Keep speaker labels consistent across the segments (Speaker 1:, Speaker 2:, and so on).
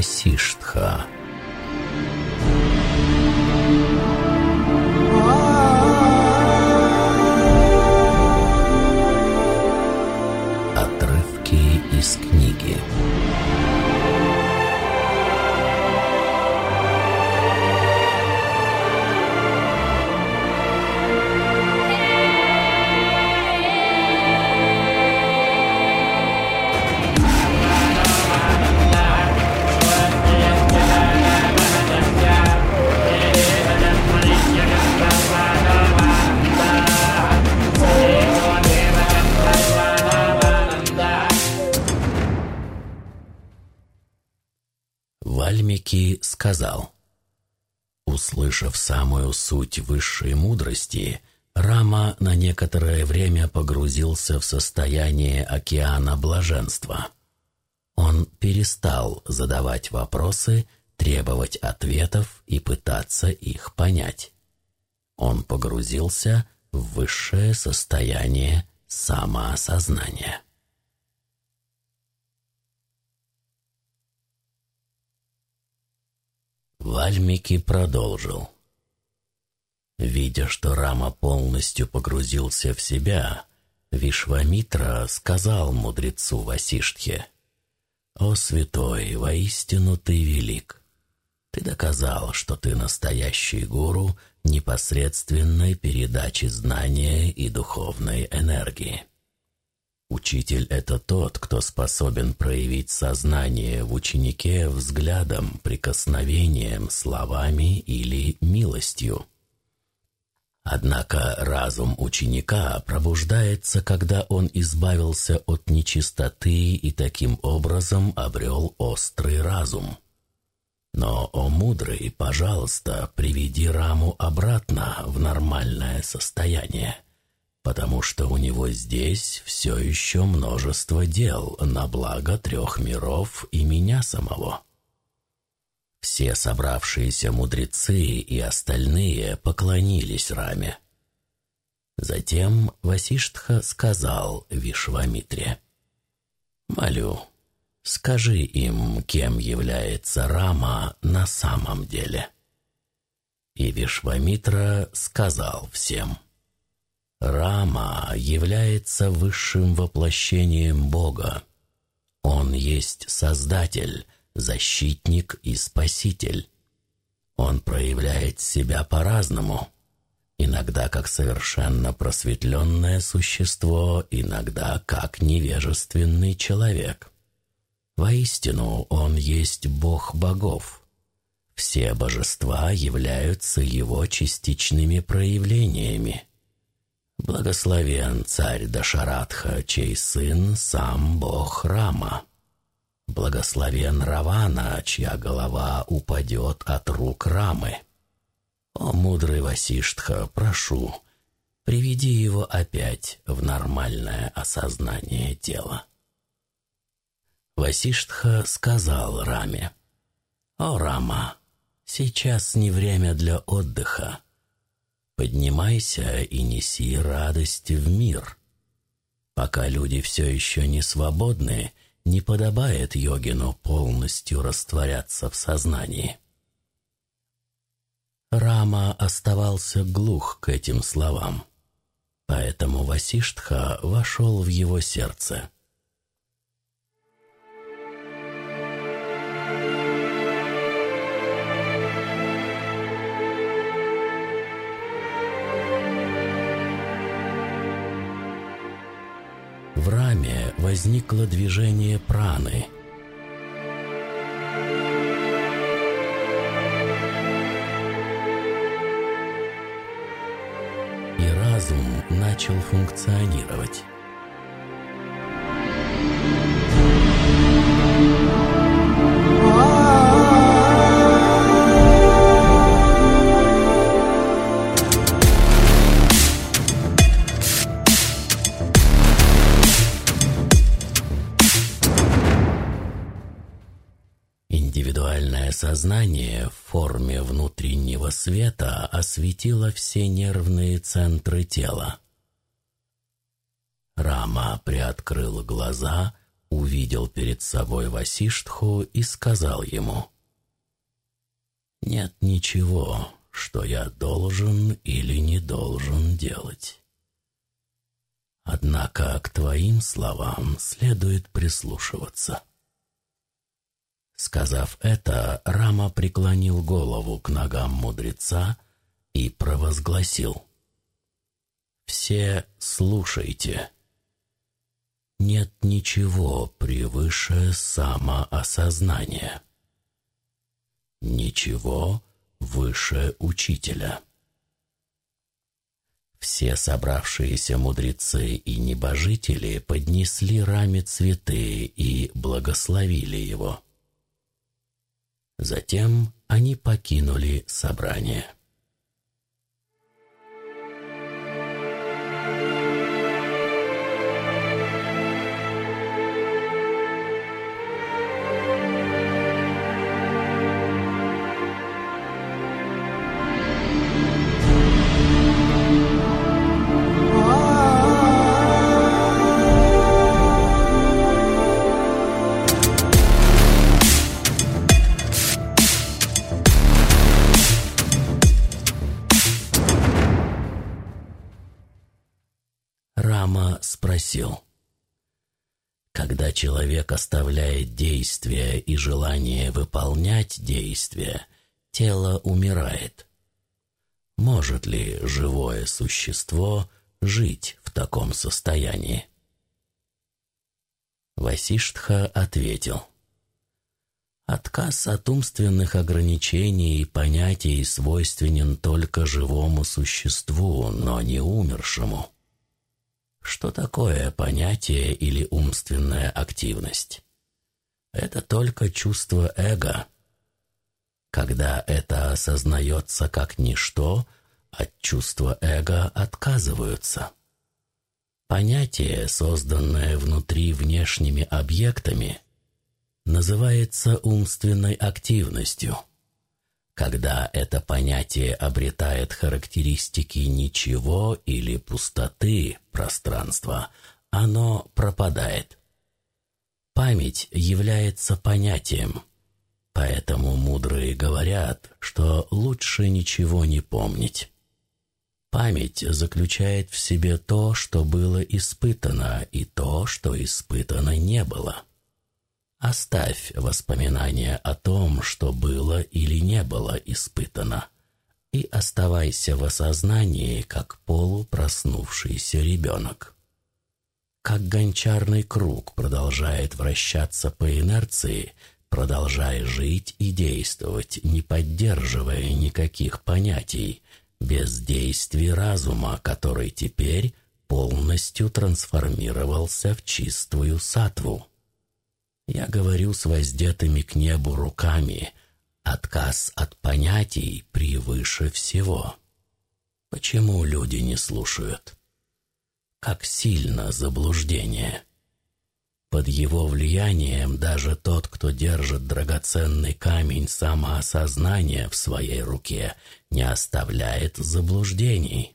Speaker 1: Васиштха. Вальмики сказал, Услышав самую суть высшей мудрости, Рама на некоторое время погрузился в состояние океана блаженства. Он перестал задавать вопросы, требовать ответов и пытаться их понять. Он погрузился в высшее состояние самоосознания. Вальмики продолжил. Видя, что Рама полностью погрузился в себя, Вишвамитра сказал мудрецу Васиштхе, «О святой, воистину ты велик. Ты доказал, что ты настоящий гуру непосредственной передачи знания и духовной энергии. Учитель — это тот, кто способен проявить сознание в ученике взглядом, прикосновением, словами или милостью. Однако разум ученика пробуждается, когда он избавился от нечистоты и таким образом обрел острый разум. Но, о мудрый, пожалуйста, приведи раму обратно в нормальное состояние потому что у него здесь все еще множество дел на благо трех миров и меня самого. Все собравшиеся мудрецы и остальные поклонились Раме. Затем Васиштха сказал Вишвамитре, «Молю, скажи им, кем является Рама на самом деле». И Вишвамитра сказал всем, Рама является высшим воплощением Бога. Он есть Создатель, Защитник и Спаситель. Он проявляет себя по-разному. Иногда как совершенно просветленное существо, иногда как невежественный человек. Воистину, Он есть Бог богов. Все божества являются Его частичными проявлениями – Благословен царь Дашаратха, чей сын сам бог Рама. Благословен Равана, чья голова упадет от рук Рамы. О, мудрый Васиштха, прошу, приведи его опять в нормальное осознание тела. Васиштха сказал Раме, «О, Рама, сейчас не время для отдыха. Поднимайся и неси радость в мир. Пока люди все еще не свободны, не подобает йогину полностью растворяться в сознании. Рама оставался глух к этим словам, поэтому Васиштха вошел в его сердце. В раме возникло движение праны. И разум начал функционировать. Сознание в форме внутреннего света осветило все нервные центры тела. Рама приоткрыл глаза, увидел перед собой Васиштху и сказал ему, «Нет ничего, что я должен или не должен делать. Однако к твоим словам следует прислушиваться». Сказав это, Рама преклонил голову к ногам мудреца и провозгласил. «Все слушайте. Нет ничего превыше самоосознания. Ничего выше учителя». Все собравшиеся мудрецы и небожители поднесли Раме цветы и благословили его. Затем они покинули собрание. Спросил. Когда человек оставляет действия и желание выполнять действия, тело умирает. Может ли живое существо жить в таком состоянии? Васиштха ответил. Отказ от умственных ограничений и понятий свойственен только живому существу, но не умершему. Что такое понятие или умственная активность? Это только чувство эго. Когда это осознается как ничто, от чувства эго отказываются. Понятие, созданное внутри внешними объектами, называется умственной активностью – когда это понятие обретает характеристики ничего или пустоты пространства, оно пропадает. Память является понятием, поэтому мудрые говорят, что лучше ничего не помнить. Память заключает в себе то, что было испытано, и то, что испытано не было. Оставь воспоминания о том, что было или не было испытано, и оставайся в осознании, как полупроснувшийся ребенок. Как гончарный круг продолжает вращаться по инерции, продолжай жить и действовать, не поддерживая никаких понятий, без действий разума, который теперь полностью трансформировался в чистую сатву. Я говорю с воздетыми к небу руками. Отказ от понятий превыше всего. Почему люди не слушают? Как сильно заблуждение. Под его влиянием даже тот, кто держит драгоценный камень самоосознания в своей руке, не оставляет заблуждений.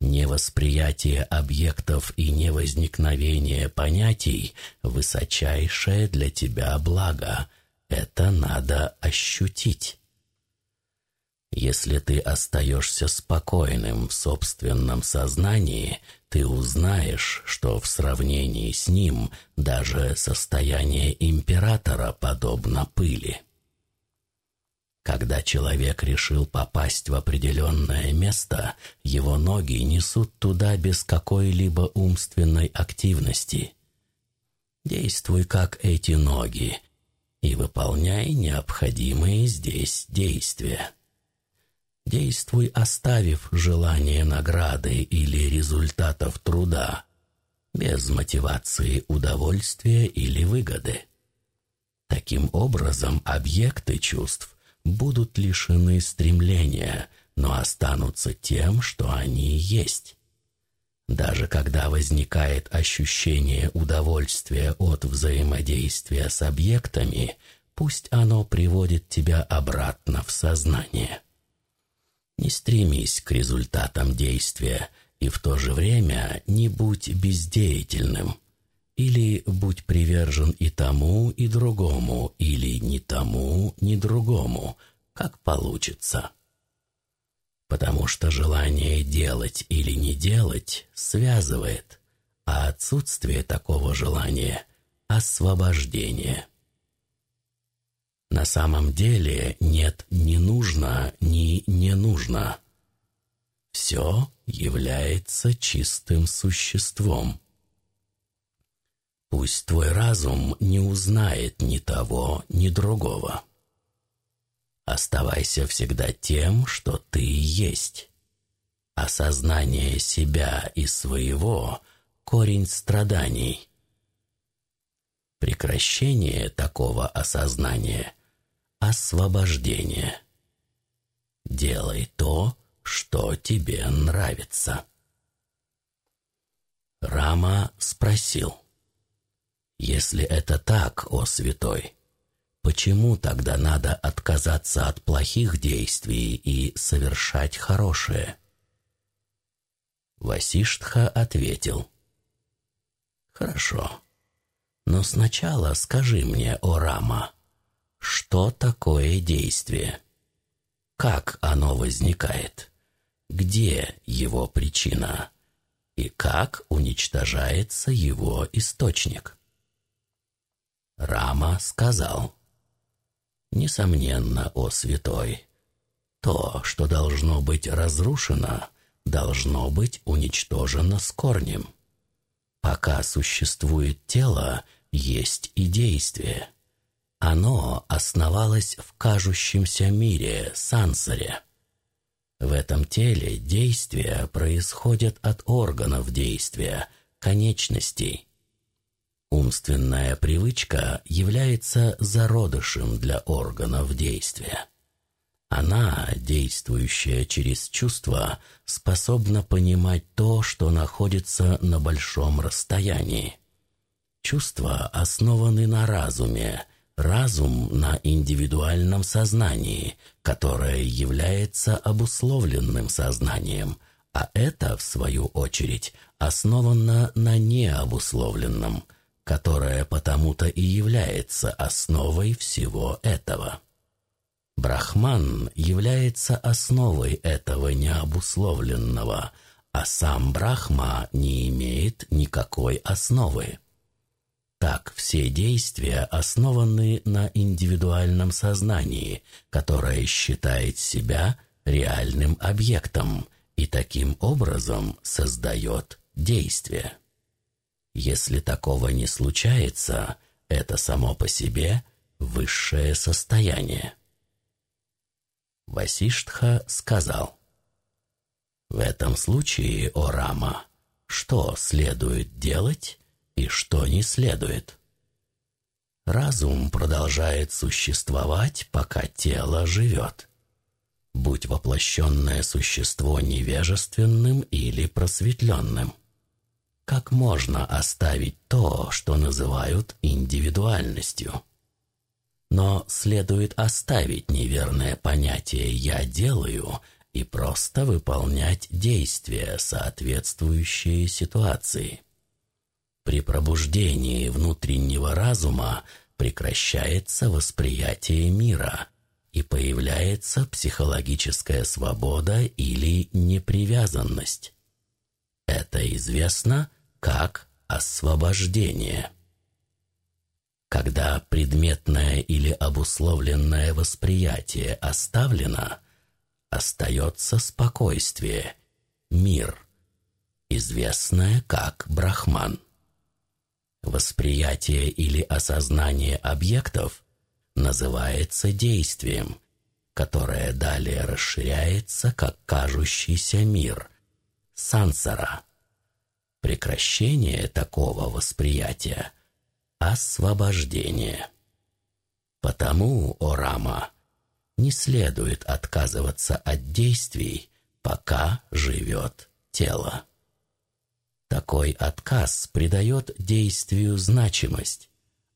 Speaker 1: Невосприятие объектов и невозникновение понятий – высочайшее для тебя благо. Это надо ощутить. Если ты остаешься спокойным в собственном сознании, ты узнаешь, что в сравнении с ним даже состояние императора подобно пыли. Когда человек решил попасть в определенное место, его ноги несут туда без какой-либо умственной активности. Действуй как эти ноги и выполняй необходимые здесь действия. Действуй, оставив желание награды или результатов труда, без мотивации удовольствия или выгоды. Таким образом, объекты чувств будут лишены стремления, но останутся тем, что они есть. Даже когда возникает ощущение удовольствия от взаимодействия с объектами, пусть оно приводит тебя обратно в сознание. Не стремись к результатам действия и в то же время не будь бездеятельным. Или будь привержен и тому, и другому, или ни тому, ни другому, как получится. Потому что желание делать или не делать связывает, а отсутствие такого желания – освобождение. На самом деле нет «не нужно» ни «не нужно». Все является чистым существом – Пусть твой разум не узнает ни того, ни другого. Оставайся всегда тем, что ты есть. Осознание себя и своего – корень страданий. Прекращение такого осознания – освобождение. Делай то, что тебе нравится. Рама спросил – если это так, о святой, почему тогда надо отказаться от плохих действий и совершать хорошее? Васиштха ответил. Хорошо. Но сначала скажи мне, о Рама, что такое действие? Как оно возникает? Где его причина? И как уничтожается его источник? Рама сказал, «Несомненно, о святой, то, что должно быть разрушено, должно быть уничтожено с корнем. Пока существует тело, есть и действие. Оно основалось в кажущемся мире, сансаре. В этом теле действия происходят от органов действия, конечностей. Умственная привычка является зародышем для органов действия. Она, действующая через чувства, способна понимать то, что находится на большом расстоянии. Чувства основаны на разуме, разум на индивидуальном сознании, которое является обусловленным сознанием, а это, в свою очередь, основано на необусловленном – которая потому-то и является основой всего этого. Брахман является основой этого необусловленного, а сам Брахма не имеет никакой основы. Так все действия основаны на индивидуальном сознании, которое считает себя реальным объектом и таким образом создает действие. Если такого не случается, это само по себе высшее состояние. Васиштха сказал, «В этом случае, о Рама, что следует делать и что не следует?» Разум продолжает существовать, пока тело живет. Будь воплощенное существо невежественным или просветленным – как можно оставить то, что называют индивидуальностью? Но следует оставить неверное понятие «я делаю» и просто выполнять действия, соответствующие ситуации. При пробуждении внутреннего разума прекращается восприятие мира и появляется психологическая свобода или непривязанность. Это известно как освобождение. Когда предметное или обусловленное восприятие оставлено, остается спокойствие, мир, известное как брахман. Восприятие или осознание объектов называется действием, которое далее расширяется как кажущийся мир, сансара – Прекращение такого восприятия – освобождение. Потому, о Рама, не следует отказываться от действий, пока живет тело. Такой отказ придает действию значимость,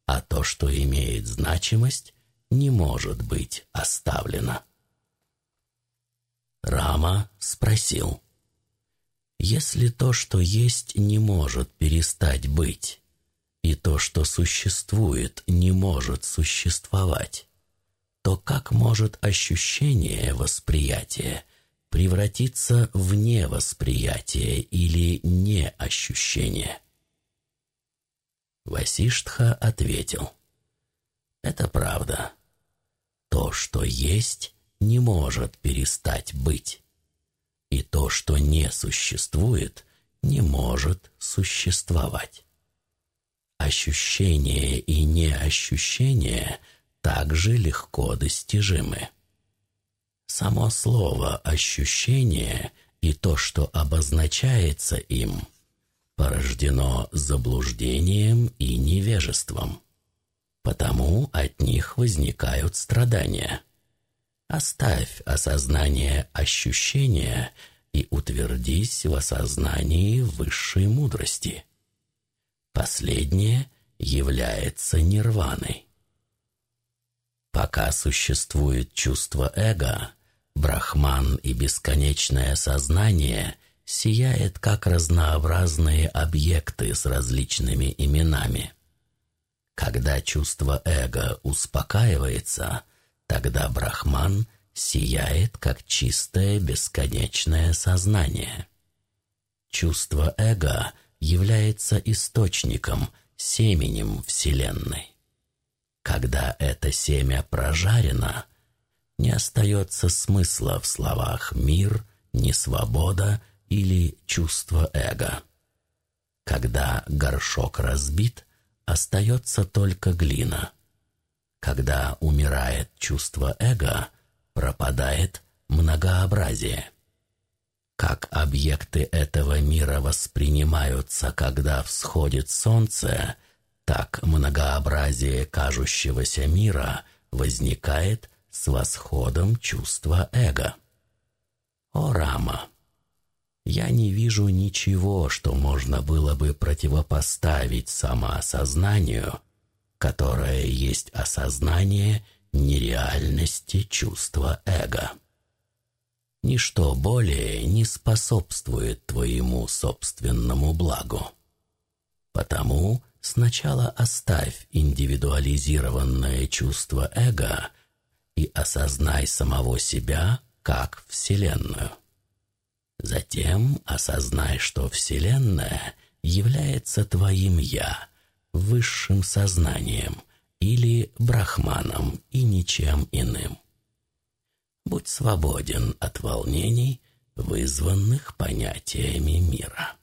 Speaker 1: а то, что имеет значимость, не может быть оставлено. Рама спросил – если то, что есть, не может перестать быть, и то, что существует, не может существовать, то как может ощущение восприятия превратиться в невосприятие или неощущение? Васиштха ответил, «Это правда. То, что есть, не может перестать быть, и то, что не существует, не может существовать. Ощущение и неощущение также легко достижимы. Само слово «ощущение» и то, что обозначается им, порождено заблуждением и невежеством. Потому от них возникают страдания. Оставь осознание ощущения и утвердись в осознании высшей мудрости. Последнее является нирваной. Пока существует чувство эго, брахман и бесконечное сознание сияет как разнообразные объекты с различными именами. Когда чувство эго успокаивается, тогда брахман сияет как чистое бесконечное сознание. Чувство эго является источником, семенем Вселенной. Когда это семя прожарено, не остается смысла в словах «мир», «несвобода» или «чувство эго». Когда горшок разбит, остается только глина. Когда умирает чувство эго, пропадает многообразие. Как объекты этого мира воспринимаются, когда всходит солнце – так многообразие кажущегося мира возникает с восходом чувства эго. О, Рама! Я не вижу ничего, что можно было бы противопоставить самоосознанию, которое есть осознание нереальности чувства эго. Ничто более не способствует твоему собственному благу. Потому Сначала оставь индивидуализированное чувство эго и осознай самого себя как Вселенную. Затем осознай, что Вселенная является твоим «я», высшим сознанием или брахманом и ничем иным. Будь свободен от волнений, вызванных понятиями мира.